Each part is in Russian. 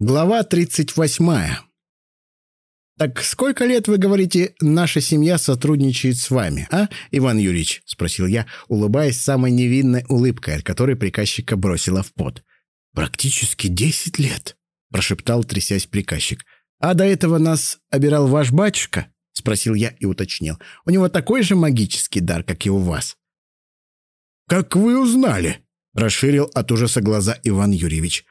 Глава 38. «Так сколько лет, вы говорите, наша семья сотрудничает с вами, а, Иван Юрьевич?» — спросил я, улыбаясь самой невинной улыбкой, от которой приказчика бросила в пот. «Практически десять лет», — прошептал, трясясь приказчик. «А до этого нас обирал ваш батюшка?» — спросил я и уточнил. «У него такой же магический дар, как и у вас». «Как вы узнали?» — расширил от ужаса глаза Иван Юрьевич.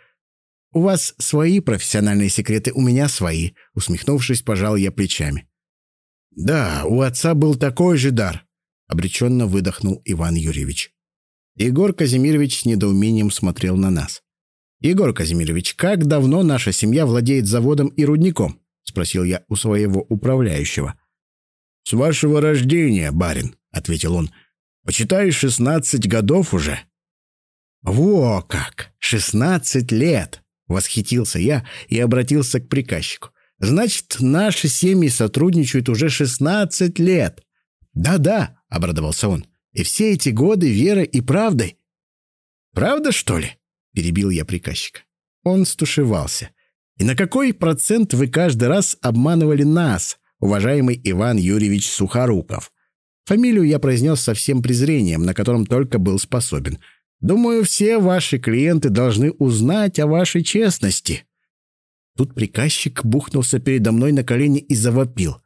«У вас свои профессиональные секреты, у меня свои», — усмехнувшись, пожал я плечами. «Да, у отца был такой же дар», — обреченно выдохнул Иван Юрьевич. Егор Казимирович с недоумением смотрел на нас. «Егор Казимирович, как давно наша семья владеет заводом и рудником?» — спросил я у своего управляющего. «С вашего рождения, барин», — ответил он. «Почитай, шестнадцать годов уже». «Во как! Шестнадцать лет!» Восхитился я и обратился к приказчику. «Значит, наши семьи сотрудничают уже 16 лет». «Да-да», — обрадовался он. «И все эти годы верой и правдой». «Правда, что ли?» — перебил я приказчика. Он стушевался. «И на какой процент вы каждый раз обманывали нас, уважаемый Иван Юрьевич Сухоруков?» Фамилию я произнес со всем презрением, на котором только был способен — Думаю, все ваши клиенты должны узнать о вашей честности». Тут приказчик бухнулся передо мной на колени и завопил.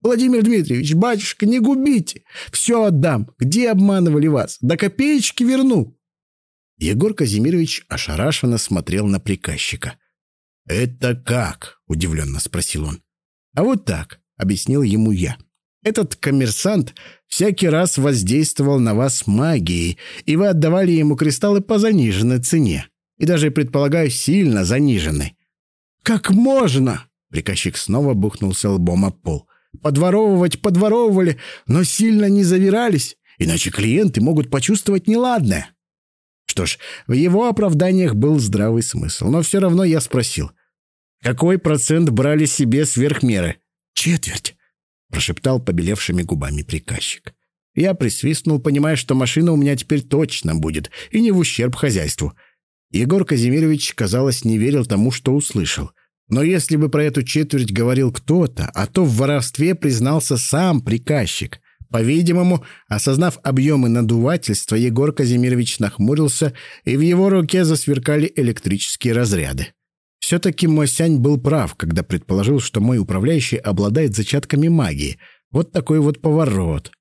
«Владимир Дмитриевич, батюшка, не губите! Все отдам! Где обманывали вас? До копеечки верну!» Егор Казимирович ошарашенно смотрел на приказчика. «Это как?» — удивленно спросил он. «А вот так», — объяснил ему я. Этот коммерсант всякий раз воздействовал на вас магией, и вы отдавали ему кристаллы по заниженной цене. И даже, предполагаю, сильно заниженной. «Как можно?» — приказчик снова бухнулся лбом об пол. «Подворовывать подворовывали, но сильно не завирались, иначе клиенты могут почувствовать неладное». Что ж, в его оправданиях был здравый смысл, но все равно я спросил. «Какой процент брали себе сверх меры?» «Четверть». — прошептал побелевшими губами приказчик. Я присвистнул, понимая, что машина у меня теперь точно будет, и не в ущерб хозяйству. Егор Казимирович, казалось, не верил тому, что услышал. Но если бы про эту четверть говорил кто-то, а то в воровстве признался сам приказчик. По-видимому, осознав объемы надувательства, Егор Казимирович нахмурился, и в его руке засверкали электрические разряды. Все-таки Мосянь был прав, когда предположил, что мой управляющий обладает зачатками магии. Вот такой вот поворот.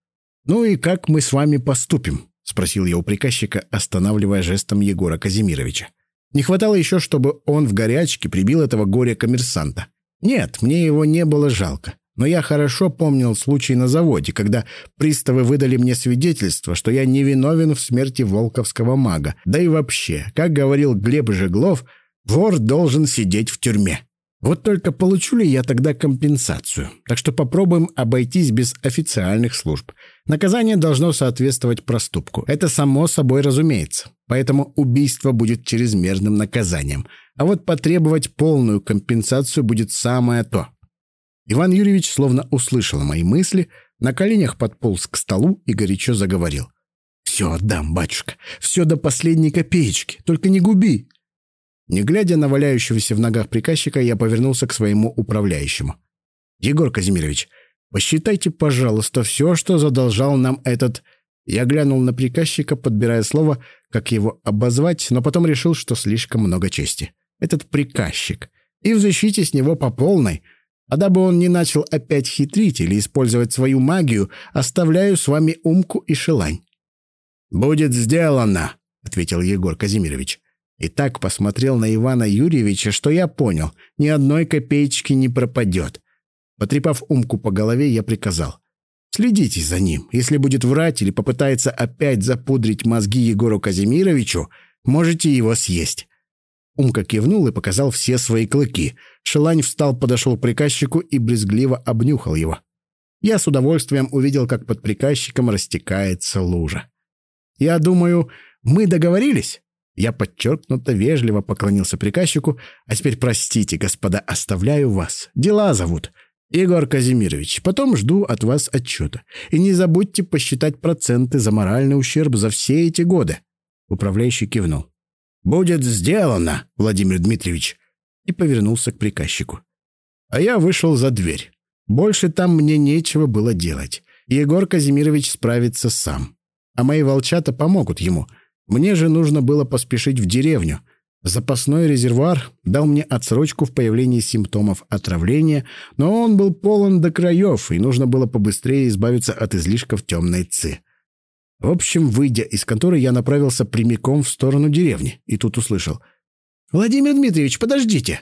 «Ну и как мы с вами поступим?» — спросил я у приказчика, останавливая жестом Егора Казимировича. Не хватало еще, чтобы он в горячке прибил этого горя-коммерсанта. Нет, мне его не было жалко. Но я хорошо помнил случай на заводе, когда приставы выдали мне свидетельство, что я невиновен в смерти волковского мага. Да и вообще, как говорил Глеб Жеглов, Вор должен сидеть в тюрьме. Вот только получу ли я тогда компенсацию? Так что попробуем обойтись без официальных служб. Наказание должно соответствовать проступку. Это само собой разумеется. Поэтому убийство будет чрезмерным наказанием. А вот потребовать полную компенсацию будет самое то. Иван Юрьевич словно услышал мои мысли, на коленях подполз к столу и горячо заговорил. «Все отдам, батюшка, все до последней копеечки, только не губи. Не глядя на валяющегося в ногах приказчика, я повернулся к своему управляющему. «Егор Казимирович, посчитайте, пожалуйста, все, что задолжал нам этот...» Я глянул на приказчика, подбирая слово, как его обозвать, но потом решил, что слишком много чести. Этот приказчик. И в защите с него по полной. А дабы он не начал опять хитрить или использовать свою магию, оставляю с вами умку и шелань. «Будет сделано», — ответил Егор Казимирович. И так посмотрел на Ивана Юрьевича, что я понял, ни одной копеечки не пропадет. Потрепав умку по голове, я приказал. Следите за ним. Если будет врать или попытается опять запудрить мозги Егору Казимировичу, можете его съесть. Умка кивнул и показал все свои клыки. Шелань встал, подошел к приказчику и брезгливо обнюхал его. Я с удовольствием увидел, как под приказчиком растекается лужа. «Я думаю, мы договорились?» Я подчеркнуто вежливо поклонился приказчику. «А теперь простите, господа, оставляю вас. Дела зовут. Егор Казимирович, потом жду от вас отчета. И не забудьте посчитать проценты за моральный ущерб за все эти годы». Управляющий кивнул. «Будет сделано, Владимир Дмитриевич». и повернулся к приказчику. А я вышел за дверь. Больше там мне нечего было делать. Егор Казимирович справится сам. А мои волчата помогут ему. Мне же нужно было поспешить в деревню. Запасной резервуар дал мне отсрочку в появлении симптомов отравления, но он был полон до краев, и нужно было побыстрее избавиться от излишков темной ци. В общем, выйдя из конторы, я направился прямиком в сторону деревни, и тут услышал. «Владимир Дмитриевич, подождите!»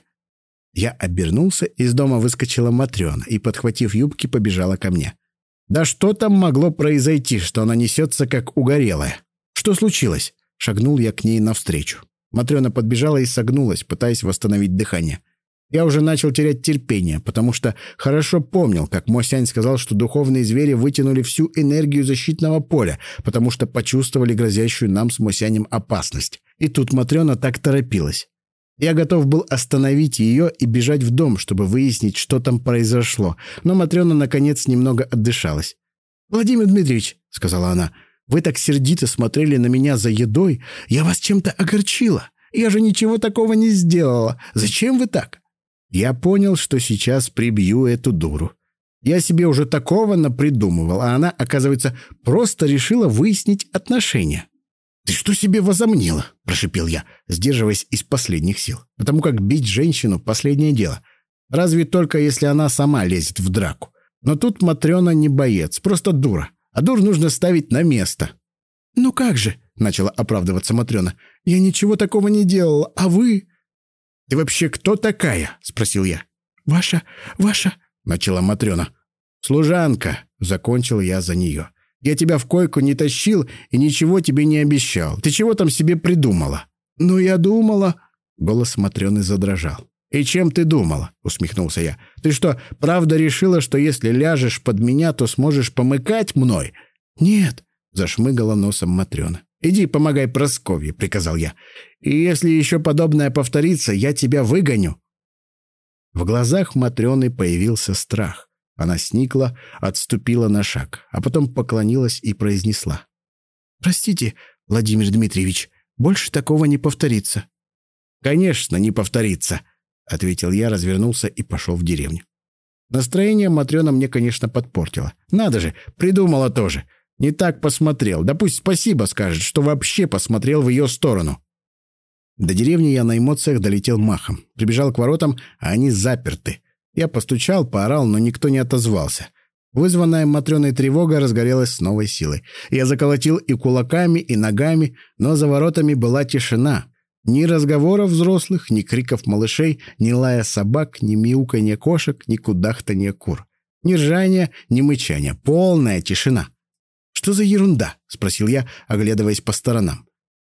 Я обернулся, из дома выскочила Матрена и, подхватив юбки, побежала ко мне. Да что там могло произойти, что она несется как угорелая? Что случилось? Шагнул я к ней навстречу. Матрена подбежала и согнулась, пытаясь восстановить дыхание. Я уже начал терять терпение, потому что хорошо помнил, как Мосянь сказал, что духовные звери вытянули всю энергию защитного поля, потому что почувствовали грозящую нам с Мосянем опасность. И тут Матрена так торопилась. Я готов был остановить ее и бежать в дом, чтобы выяснить, что там произошло. Но Матрена, наконец, немного отдышалась. «Владимир Дмитриевич», — сказала она, — «вы так сердито смотрели на меня за едой. Я вас чем-то огорчила. Я же ничего такого не сделала. Зачем вы так?» Я понял, что сейчас прибью эту дуру. Я себе уже такого напридумывал, а она, оказывается, просто решила выяснить отношения. «Ты что себе возомнила?» – прошипел я, сдерживаясь из последних сил. Потому как бить женщину – последнее дело. Разве только если она сама лезет в драку. Но тут Матрена не боец, просто дура. А дур нужно ставить на место. «Ну как же?» – начала оправдываться Матрена. «Я ничего такого не делала, а вы...» «Ты вообще кто такая?» – спросил я. «Ваша... ваша...» – начала Матрена. «Служанка», – закончил я за нее. Я тебя в койку не тащил и ничего тебе не обещал. Ты чего там себе придумала?» «Ну, я думала...» Голос Матрёны задрожал. «И чем ты думала?» — усмехнулся я. «Ты что, правда решила, что если ляжешь под меня, то сможешь помыкать мной?» «Нет», — зашмыгала носом Матрёна. «Иди помогай Просковье», — приказал я. «И если еще подобное повторится, я тебя выгоню». В глазах Матрёны появился страх. Она сникла, отступила на шаг, а потом поклонилась и произнесла. «Простите, Владимир Дмитриевич, больше такого не повторится». «Конечно, не повторится», — ответил я, развернулся и пошел в деревню. Настроение Матрена мне, конечно, подпортило. Надо же, придумала тоже. Не так посмотрел. Да пусть спасибо скажет, что вообще посмотрел в ее сторону. До деревни я на эмоциях долетел махом. Прибежал к воротам, а они заперты. Я постучал, поорал, но никто не отозвался. Вызванная Матрёной тревога разгорелась с новой силой. Я заколотил и кулаками, и ногами, но за воротами была тишина. Ни разговоров взрослых, ни криков малышей, ни лая собак, ни мяуканья кошек, ни кудахтанья кур. Ни ржания, ни мычания. Полная тишина. «Что за ерунда?» — спросил я, оглядываясь по сторонам.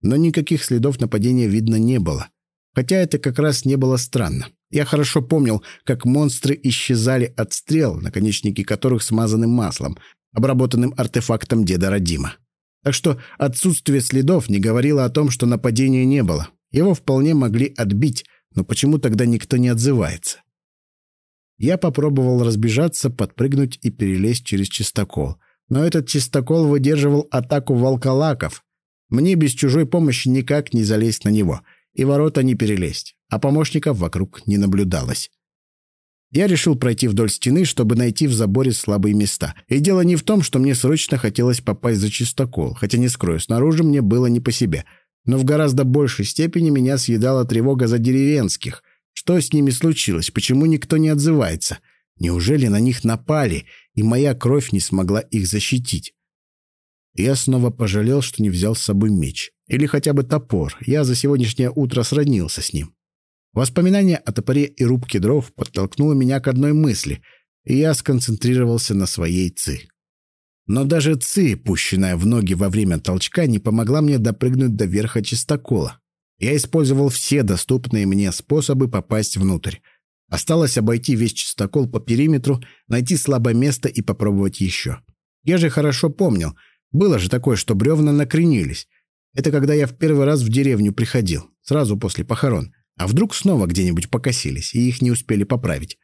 Но никаких следов нападения видно не было. Хотя это как раз не было странно. Я хорошо помнил, как монстры исчезали от стрел, наконечники которых смазаны маслом, обработанным артефактом деда Родима. Так что отсутствие следов не говорило о том, что нападения не было. Его вполне могли отбить, но почему тогда никто не отзывается? Я попробовал разбежаться, подпрыгнуть и перелезть через чистокол. Но этот чистокол выдерживал атаку волколаков. Мне без чужой помощи никак не залезть на него, и ворота не перелезть а помощников вокруг не наблюдалось. Я решил пройти вдоль стены, чтобы найти в заборе слабые места. И дело не в том, что мне срочно хотелось попасть за чистокол, хотя не скрою, снаружи мне было не по себе. Но в гораздо большей степени меня съедала тревога за деревенских. Что с ними случилось? Почему никто не отзывается? Неужели на них напали, и моя кровь не смогла их защитить? Я снова пожалел, что не взял с собой меч. Или хотя бы топор. Я за сегодняшнее утро сроднился с ним. Воспоминание о топоре и рубке дров подтолкнуло меня к одной мысли, и я сконцентрировался на своей ци. Но даже ци, пущенная в ноги во время толчка, не помогла мне допрыгнуть до верха чистокола. Я использовал все доступные мне способы попасть внутрь. Осталось обойти весь чистокол по периметру, найти слабое место и попробовать еще. Я же хорошо помнил, было же такое, что бревна накренились. Это когда я в первый раз в деревню приходил, сразу после похорон. А вдруг снова где-нибудь покосились, и их не успели поправить?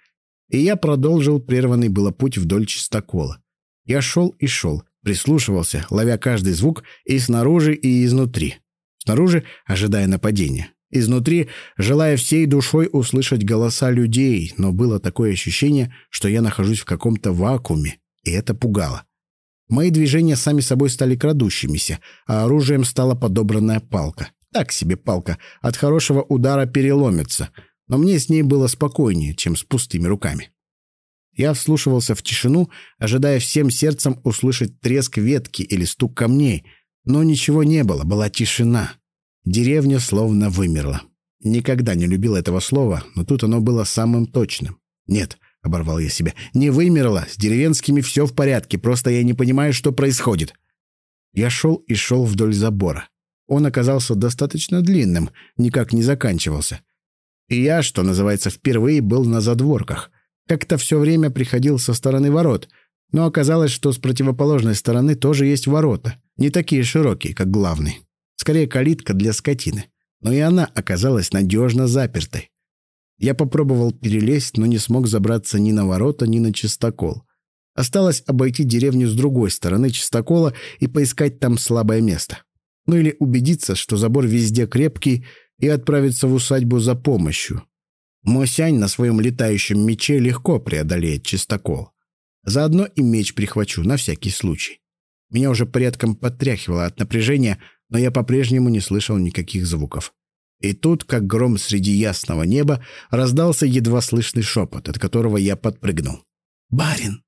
И я продолжил прерванный было путь вдоль чистокола. Я шел и шел, прислушивался, ловя каждый звук и снаружи, и изнутри. Снаружи, ожидая нападения. изнутри, желая всей душой услышать голоса людей, но было такое ощущение, что я нахожусь в каком-то вакууме, и это пугало. Мои движения сами собой стали крадущимися, а оружием стала подобранная палка. Так себе палка, от хорошего удара переломится, но мне с ней было спокойнее, чем с пустыми руками. Я вслушивался в тишину, ожидая всем сердцем услышать треск ветки или стук камней, но ничего не было, была тишина. Деревня словно вымерла. Никогда не любил этого слова, но тут оно было самым точным. Нет, — оборвал я себя, — не вымерла, с деревенскими все в порядке, просто я не понимаю, что происходит. Я шел и шел вдоль забора. Он оказался достаточно длинным, никак не заканчивался. И я, что называется, впервые был на задворках. Как-то все время приходил со стороны ворот, но оказалось, что с противоположной стороны тоже есть ворота, не такие широкие, как главный. Скорее, калитка для скотины. Но и она оказалась надежно запертой. Я попробовал перелезть, но не смог забраться ни на ворота, ни на чистокол. Осталось обойти деревню с другой стороны чистокола и поискать там слабое место. Ну или убедиться, что забор везде крепкий, и отправиться в усадьбу за помощью. Мосянь на своем летающем мече легко преодолеет чистокол. Заодно и меч прихвачу, на всякий случай. Меня уже порядком потряхивало от напряжения, но я по-прежнему не слышал никаких звуков. И тут, как гром среди ясного неба, раздался едва слышный шепот, от которого я подпрыгнул. «Барин!»